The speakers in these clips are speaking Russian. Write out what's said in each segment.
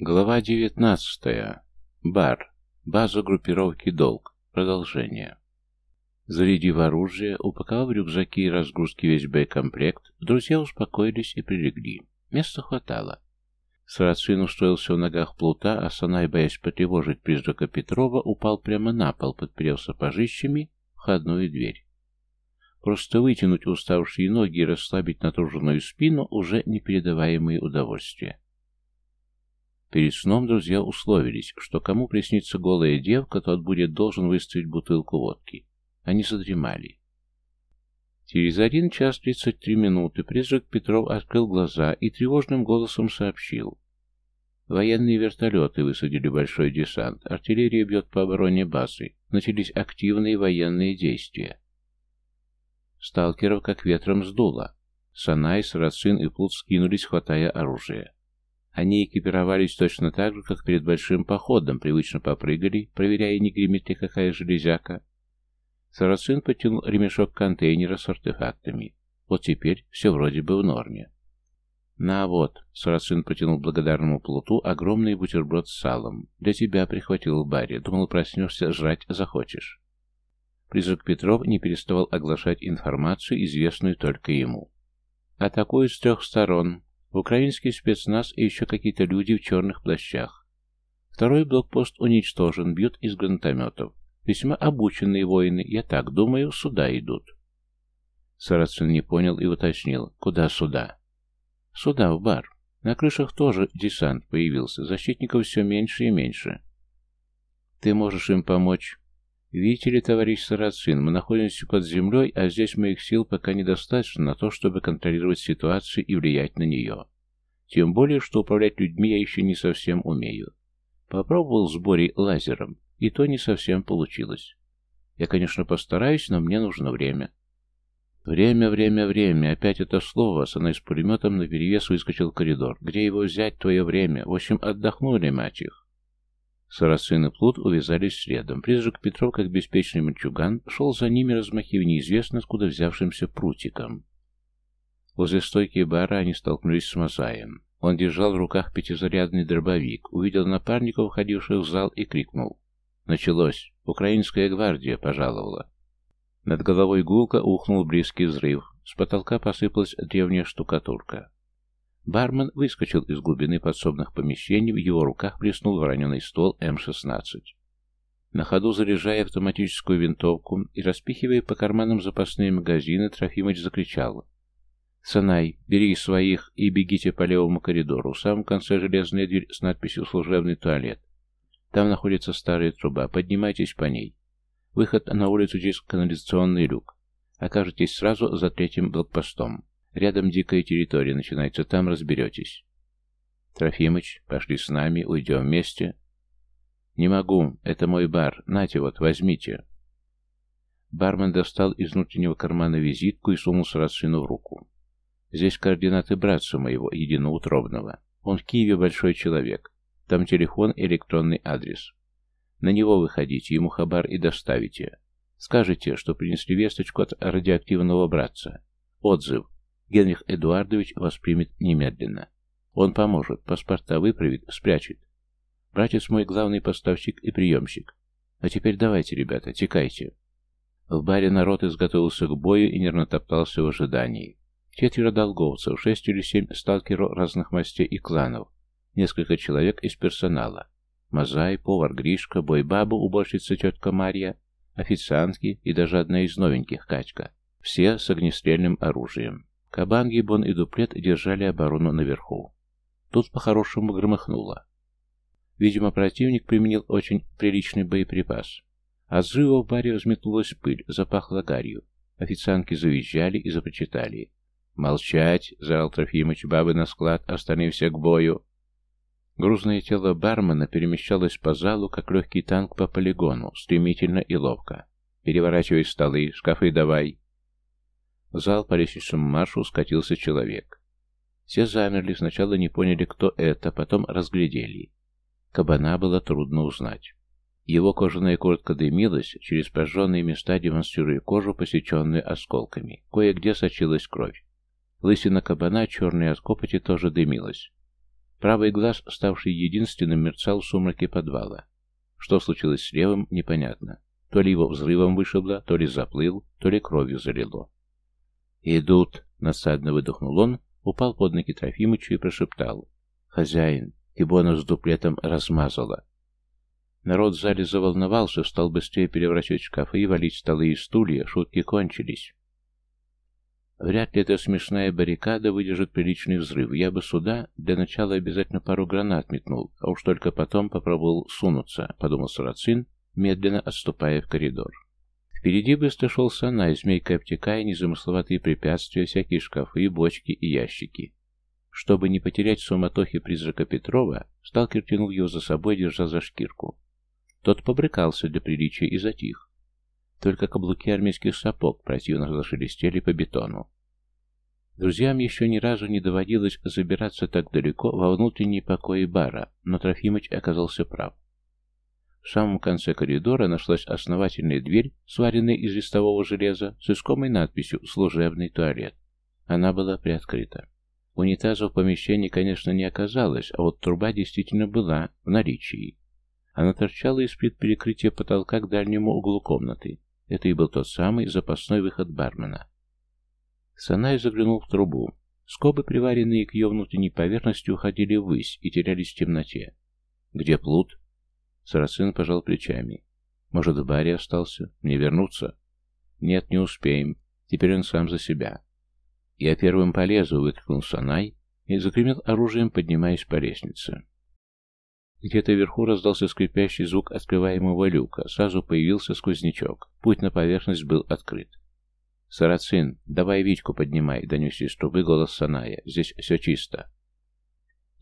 Глава 19. Бар. База группировки «Долг». Продолжение. Зарядив оружие, упаковав рюкзаки и разгрузки весь боекомплект, друзья успокоились и прилегли. Места хватало. Сарацин устроился в ногах плута, а Санай, боясь потревожить призрака Петрова, упал прямо на пол, подперев сапожищами входную дверь. Просто вытянуть уставшие ноги и расслабить натруженную спину уже непередаваемые удовольствия. Перед сном друзья условились, что кому приснится голая девка, тот будет должен выставить бутылку водки. Они задремали. Через один час тридцать три минуты призрак Петров открыл глаза и тревожным голосом сообщил. Военные вертолеты высадили большой десант, артиллерия бьет по обороне базы, начались активные военные действия. Сталкеров как ветром сдуло. Санай, Сарацин и Плут скинулись, хватая оружие. Они экипировались точно так же, как перед большим походом, привычно попрыгали, проверяя, не гремит ли какая железяка. Сарацин потянул ремешок контейнера с артефактами. Вот теперь все вроде бы в норме. «На вот», — Сарацин протянул благодарному плуту огромный бутерброд с салом. «Для тебя прихватил Барри. Думал, проснешься, жрать захочешь». Призрак Петров не переставал оглашать информацию, известную только ему. «Атакуют с трех сторон. Украинский спецназ и еще какие-то люди в черных плащах. Второй блокпост уничтожен, бьют из гранатометов. Весьма обученные воины, я так думаю, сюда идут. Сарацин не понял и уточнил, куда сюда? Сюда, в бар. На крышах тоже десант появился, защитников все меньше и меньше. Ты можешь им помочь? Видите ли, товарищ Сарацин, мы находимся под землей, а здесь моих сил пока недостаточно на то, чтобы контролировать ситуацию и влиять на нее. Тем более, что управлять людьми я еще не совсем умею. Попробовал с Борей лазером, и то не совсем получилось. Я, конечно, постараюсь, но мне нужно время. Время, время, время. Опять это слово. Сана с пулеметом наперевес выскочил в коридор. Где его взять, твое время? В общем, отдохнули, мать их. Сарацин и Плут увязались следом. Призрак Петров, как беспечный мальчуган, шел за ними, размахивая неизвестно откуда взявшимся прутиком. Возле стойки бара они столкнулись с Мазаем. Он держал в руках пятизарядный дробовик, увидел напарников, входивших в зал, и крикнул. «Началось! Украинская гвардия пожаловала!» Над головой гулка ухнул близкий взрыв. С потолка посыпалась древняя штукатурка. Бармен выскочил из глубины подсобных помещений, в его руках блеснул вороненый ствол М-16. На ходу заряжая автоматическую винтовку и распихивая по карманам запасные магазины, Трофимыч закричал. «Санай, бери своих и бегите по левому коридору. В самом конце железная дверь с надписью «Служебный туалет». Там находится старая труба. Поднимайтесь по ней. Выход на улицу через канализационный люк. Окажетесь сразу за третьим блокпостом. Рядом дикая территория начинается, там разберетесь. Трофимыч, пошли с нами, уйдем вместе. Не могу, это мой бар, нате вот, возьмите. Бармен достал из внутреннего кармана визитку и сунул Сарацину в руку. Здесь координаты братца моего, единоутробного. Он в Киеве большой человек. Там телефон и электронный адрес. На него выходите, ему хабар и доставите. Скажите, что принесли весточку от радиоактивного братца. Отзыв. Генрих Эдуардович воспримет немедленно. Он поможет, паспорта выправит, спрячет. Братец мой главный поставщик и приемщик. А теперь давайте, ребята, текайте. В баре народ изготовился к бою и нервно топтался в ожидании. Четверо долговцев, шесть или семь сталкеров разных мастей и кланов, несколько человек из персонала. Мазай, повар Гришка, бойбаба, уборщица тетка Марья, официантки и даже одна из новеньких, Катька. Все с огнестрельным оружием. Кабан, Гибон и Дуплет держали оборону наверху. Тут по-хорошему громыхнуло. Видимо, противник применил очень приличный боеприпас. От взрыва в баре взметнулась пыль, запахло гарью. Официантки завизжали и започитали. «Молчать!» — заорал Трофимыч, бабы на склад, остальные все к бою. Грузное тело бармена перемещалось по залу, как легкий танк по полигону, стремительно и ловко. «Переворачивай столы, шкафы давай!» В зал по лестничному маршу скатился человек. Все замерли, сначала не поняли, кто это, потом разглядели. Кабана было трудно узнать. Его кожаная куртка дымилась, через прожженные места демонстрируя кожу, посеченную осколками. Кое-где сочилась кровь. Лысина кабана, черная от копоти, тоже дымилась. Правый глаз, ставший единственным, мерцал в сумраке подвала. Что случилось с левым, непонятно. То ли его взрывом вышибло, то ли заплыл, то ли кровью залило. «Идут!» — насадно выдохнул он, упал под ноги Трофимычу и прошептал. «Хозяин, кибона с дуплетом размазала!» Народ в зале заволновался, стал быстрее переворачивать шкафы и валить столы и стулья, шутки кончились. Вряд ли эта смешная баррикада выдержит приличный взрыв. Я бы сюда для начала обязательно пару гранат метнул, а уж только потом попробовал сунуться, подумал Сарацин, медленно отступая в коридор. Впереди быстро шел Санай, змейкой обтекая незамысловатые препятствия, всякие шкафы, бочки и ящики. Чтобы не потерять суматохи призрака Петрова, сталкер тянул его за собой, держа за шкирку. Тот побрыкался для приличия и затих. Только каблуки армейских сапог противно зашелестели по бетону. Друзьям еще ни разу не доводилось забираться так далеко во внутренние покои бара, но Трофимыч оказался прав. В самом конце коридора нашлась основательная дверь, сваренная из листового железа, с искомой надписью «Служебный туалет». Она была приоткрыта. Унитаза в помещении, конечно, не оказалось, а вот труба действительно была в наличии. Она торчала из-под перекрытия потолка к дальнему углу комнаты. Это и был тот самый запасной выход бармена. Санай заглянул в трубу. Скобы, приваренные к ее внутренней поверхности, уходили ввысь и терялись в темноте. «Где плут?» Сарацин пожал плечами. «Может, в баре остался? Мне вернуться?» «Нет, не успеем. Теперь он сам за себя». «Я первым полезу», — выкрикнул Санай и загремел оружием, поднимаясь по лестнице. Где-то вверху раздался скрипящий звук открываемого люка. Сразу появился сквознячок. Путь на поверхность был открыт. «Сарацин, давай Витьку поднимай», — донесся из трубы голос Саная. «Здесь все чисто».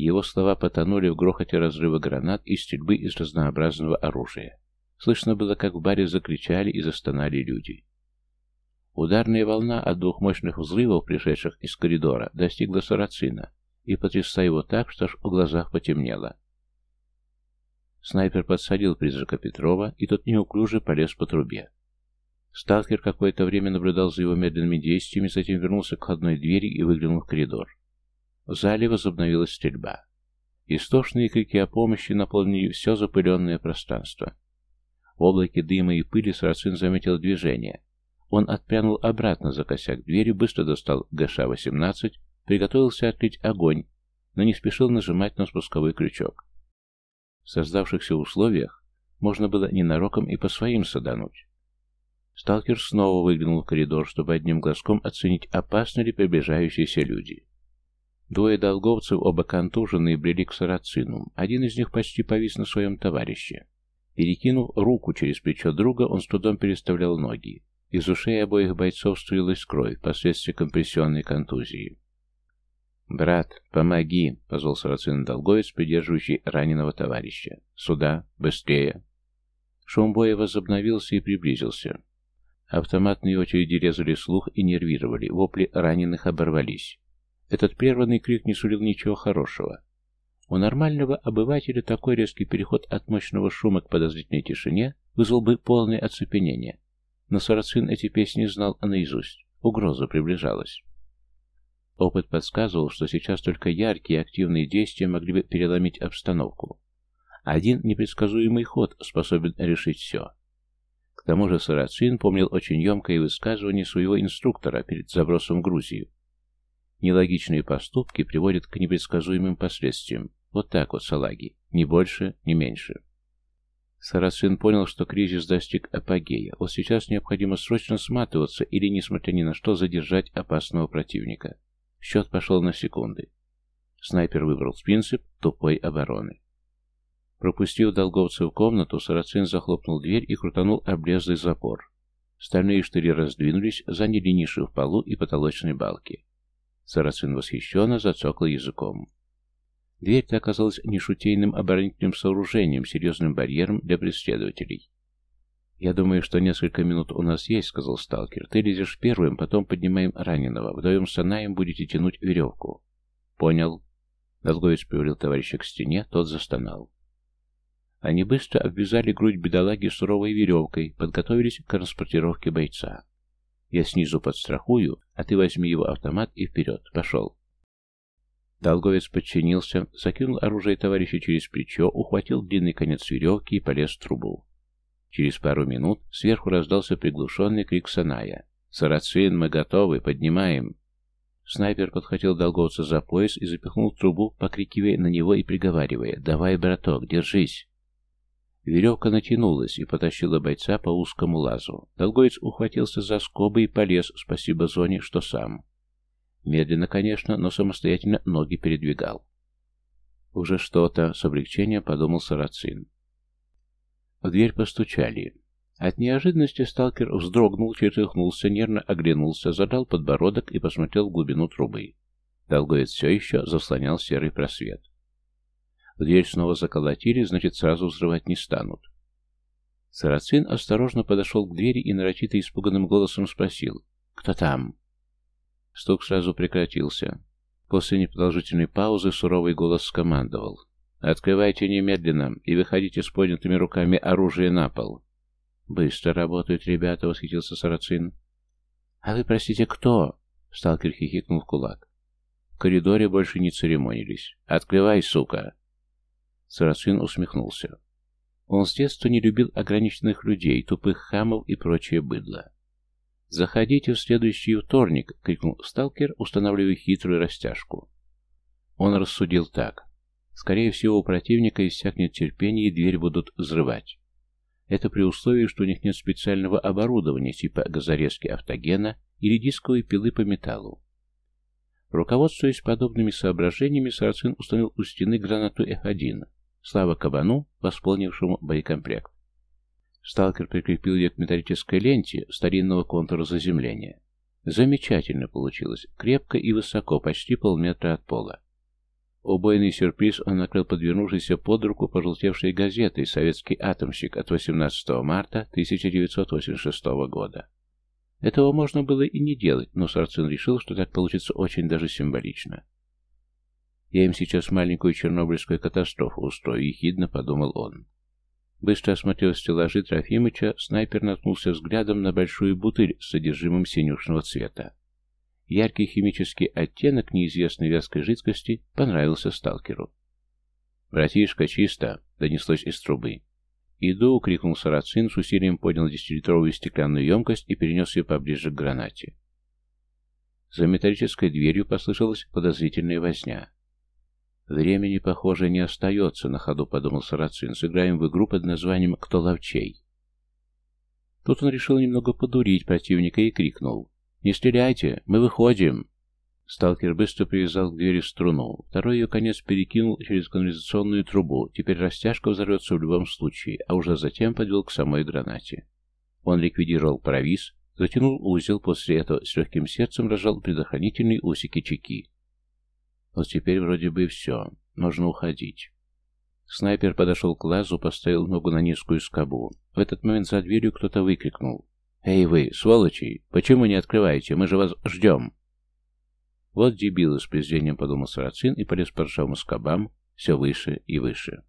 Его слова потонули в грохоте разрыва гранат и стрельбы из разнообразного оружия. Слышно было, как в баре закричали и застонали люди. Ударная волна от двух мощных взрывов, пришедших из коридора, достигла Сарацина и потрясла его так, что аж в глазах потемнело. Снайпер подсадил призрака Петрова, и тот неуклюже полез по трубе. Сталкер какое-то время наблюдал за его медленными действиями, затем вернулся к входной двери и выглянул в коридор. В зале возобновилась стрельба. Истошные крики о помощи наполнили все запыленное пространство. В облаке дыма и пыли Сарацин заметил движение. Он отпрянул обратно за косяк двери, быстро достал ГШ-18, приготовился открыть огонь, но не спешил нажимать на спусковой крючок. В создавшихся условиях можно было ненароком и по своим садануть. Сталкер снова выглянул в коридор, чтобы одним глазком оценить, опасны ли приближающиеся люди. Двое долговцев, оба контуженные, брели к сарацину. Один из них почти повис на своем товарище. Перекинув руку через плечо друга, он с трудом переставлял ноги. Из ушей обоих бойцов струилась кровь, последствия компрессионной контузии. «Брат, помоги!» — позвал сарацин долговец, придерживающий раненого товарища. «Сюда! Быстрее!» Шум боя возобновился и приблизился. Автоматные очереди резали слух и нервировали, вопли раненых оборвались. Этот прерванный крик не сулил ничего хорошего. У нормального обывателя такой резкий переход от мощного шума к подозрительной тишине вызвал бы полное оцепенение. Но Сарацин эти песни знал наизусть. Угроза приближалась. Опыт подсказывал, что сейчас только яркие активные действия могли бы переломить обстановку. Один непредсказуемый ход способен решить все. К тому же Сарацин помнил очень емкое высказывание своего инструктора перед забросом в Грузию. Нелогичные поступки приводят к непредсказуемым последствиям. Вот так вот, салаги. Ни больше, ни меньше. Сарацин понял, что кризис достиг апогея. Вот сейчас необходимо срочно сматываться или, несмотря ни на что, задержать опасного противника. Счет пошел на секунды. Снайпер выбрал принцип тупой обороны. Пропустив долговца в комнату, Сарацин захлопнул дверь и крутанул облезлый запор. Стальные штыри раздвинулись, заняли ниши в полу и потолочной балки. Сарацин восхищенно зацокал языком. Дверь-то оказалась не шутейным оборонительным сооружением, серьезным барьером для преследователей. «Я думаю, что несколько минут у нас есть», — сказал сталкер. «Ты лезешь первым, потом поднимаем раненого. Вдвоем с Анаем будете тянуть веревку». «Понял». Долговец привалил товарища к стене, тот застонал. Они быстро обвязали грудь бедолаги суровой веревкой, подготовились к транспортировке бойца. «Я снизу подстрахую, а ты возьми его автомат и вперед. Пошел». Долговец подчинился, закинул оружие товарища через плечо, ухватил длинный конец веревки и полез в трубу. Через пару минут сверху раздался приглушенный крик Саная. «Сарацин, мы готовы, поднимаем!» Снайпер подхватил долговца за пояс и запихнул трубу, покрикивая на него и приговаривая «Давай, браток, держись!» Веревка натянулась и потащила бойца по узкому лазу. Долгоец ухватился за скобы и полез, спасибо зоне, что сам. Медленно, конечно, но самостоятельно ноги передвигал. Уже что-то, с облегчением подумал Сарацин. В дверь постучали. От неожиданности сталкер вздрогнул, чертыхнулся, нервно оглянулся, задал подбородок и посмотрел в глубину трубы. Долгоец все еще заслонял серый просвет. Дверь снова заколотили, значит, сразу взрывать не станут. Сарацин осторожно подошел к двери и нарочито испуганным голосом спросил «Кто там?». Стук сразу прекратился. После непродолжительной паузы суровый голос скомандовал «Открывайте немедленно и выходите с поднятыми руками оружие на пол». «Быстро работают ребята», — восхитился Сарацин. «А вы, простите, кто?» — сталкер хихикнул в кулак. В коридоре больше не церемонились. «Открывай, сука!» Сарацин усмехнулся. Он с детства не любил ограниченных людей, тупых хамов и прочее быдло. «Заходите в следующий вторник!» — крикнул сталкер, устанавливая хитрую растяжку. Он рассудил так. Скорее всего, у противника иссякнет терпение, и дверь будут взрывать. Это при условии, что у них нет специального оборудования типа газорезки автогена или дисковой пилы по металлу. Руководствуясь подобными соображениями, Сарацин установил у стены гранату F1. Слава кабану, восполнившему боекомплект. Сталкер прикрепил ее к металлической ленте старинного контура заземления. Замечательно получилось, крепко и высоко, почти полметра от пола. Убойный сюрприз он накрыл подвернувшейся под руку пожелтевшей газетой «Советский атомщик» от 18 марта 1986 года. Этого можно было и не делать, но Сарцин решил, что так получится очень даже символично. «Я им сейчас маленькую чернобыльскую катастрофу устрою», — ехидно подумал он. Быстро осмотрел стеллажи Трофимыча, снайпер наткнулся взглядом на большую бутыль с содержимым синюшного цвета. Яркий химический оттенок неизвестной вязкой жидкости понравился сталкеру. «Братишка, чисто!» — донеслось из трубы. «Иду!» — крикнул Сарацин, с усилием поднял десятилитровую стеклянную емкость и перенес ее поближе к гранате. За металлической дверью послышалась подозрительная возня. «Времени, похоже, не остается», — на ходу подумал Сарацин. «Сыграем в игру под названием «Кто ловчей?». Тут он решил немного подурить противника и крикнул. «Не стреляйте! Мы выходим!» Сталкер быстро привязал к двери струну. Второй ее конец перекинул через канализационную трубу. Теперь растяжка взорвется в любом случае, а уже затем подвел к самой гранате. Он ликвидировал провис, затянул узел, после этого с легким сердцем разжал предохранительные усики чеки. Вот теперь вроде бы все. Нужно уходить. Снайпер подошел к лазу, поставил ногу на низкую скобу. В этот момент за дверью кто-то выкрикнул. «Эй вы, сволочи! Почему не открываете? Мы же вас ждем!» Вот дебилы с презрением подумал Сарацин и полез по ржавым скобам все выше и выше.